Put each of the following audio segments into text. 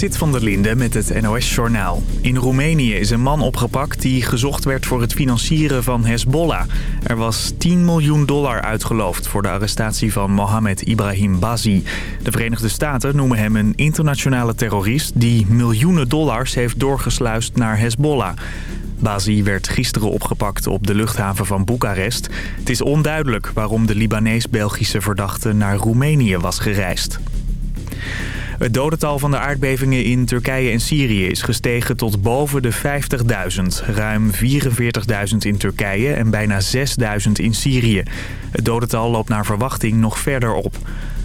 Zit van der Linde met het NOS-journaal. In Roemenië is een man opgepakt die gezocht werd voor het financieren van Hezbollah. Er was 10 miljoen dollar uitgeloofd voor de arrestatie van Mohamed Ibrahim Bazi. De Verenigde Staten noemen hem een internationale terrorist... die miljoenen dollars heeft doorgesluist naar Hezbollah. Bazi werd gisteren opgepakt op de luchthaven van Boekarest. Het is onduidelijk waarom de Libanees-Belgische verdachte naar Roemenië was gereisd. Het dodental van de aardbevingen in Turkije en Syrië is gestegen tot boven de 50.000. Ruim 44.000 in Turkije en bijna 6.000 in Syrië. Het dodental loopt naar verwachting nog verder op.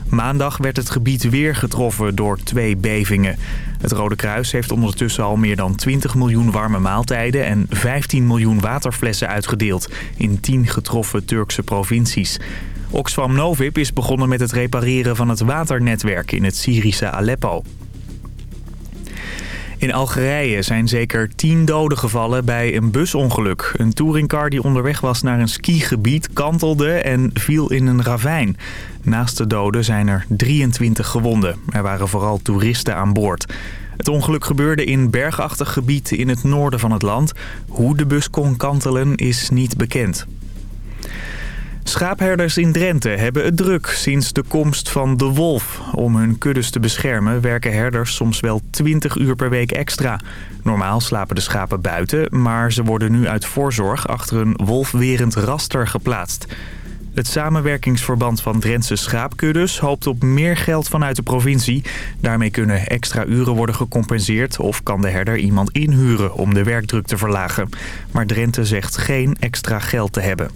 Maandag werd het gebied weer getroffen door twee bevingen. Het Rode Kruis heeft ondertussen al meer dan 20 miljoen warme maaltijden... en 15 miljoen waterflessen uitgedeeld in 10 getroffen Turkse provincies. Oxfam Novib is begonnen met het repareren van het waternetwerk in het Syrische Aleppo. In Algerije zijn zeker tien doden gevallen bij een busongeluk. Een touringcar die onderweg was naar een skigebied kantelde en viel in een ravijn. Naast de doden zijn er 23 gewonden. Er waren vooral toeristen aan boord. Het ongeluk gebeurde in bergachtig gebied in het noorden van het land. Hoe de bus kon kantelen is niet bekend. Schaapherders in Drenthe hebben het druk sinds de komst van de wolf. Om hun kuddes te beschermen werken herders soms wel 20 uur per week extra. Normaal slapen de schapen buiten, maar ze worden nu uit voorzorg achter een wolfwerend raster geplaatst. Het samenwerkingsverband van Drentse schaapkuddes hoopt op meer geld vanuit de provincie. Daarmee kunnen extra uren worden gecompenseerd of kan de herder iemand inhuren om de werkdruk te verlagen. Maar Drenthe zegt geen extra geld te hebben.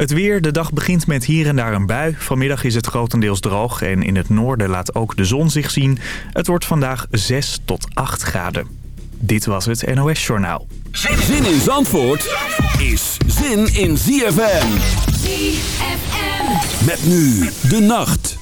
Het weer, de dag begint met hier en daar een bui. Vanmiddag is het grotendeels droog en in het noorden laat ook de zon zich zien. Het wordt vandaag 6 tot 8 graden. Dit was het NOS Journaal. Zin in Zandvoort is zin in ZFM. ZFM. Met nu de nacht.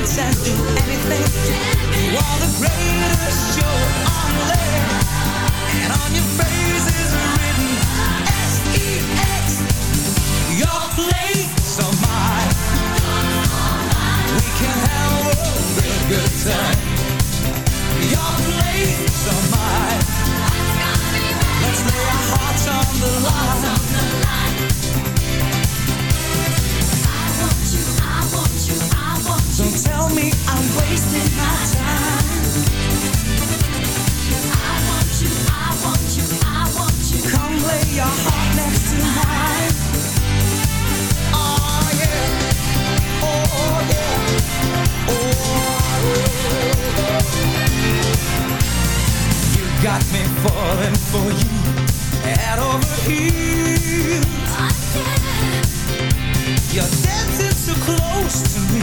princess do anything. You are the greatest show on land, and on your face is written S-E-X. Your place or mine. We can have a real good time. Your place or mine. Let's lay our hearts on the line. me I'm wasting my time. I want you, I want you, I want you. Come lay your heart next to mine. Oh yeah, oh yeah, oh. You got me falling for you, over heels. Oh, yeah. You're dancing so close to me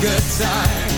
good time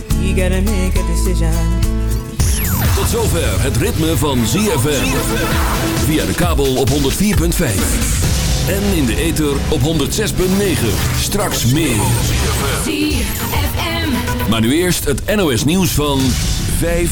You gotta make a decision. Tot zover het ritme van ZFM. Via de kabel op 104.5. En in de ether op 106.9. Straks meer. Maar nu eerst het NOS nieuws van 5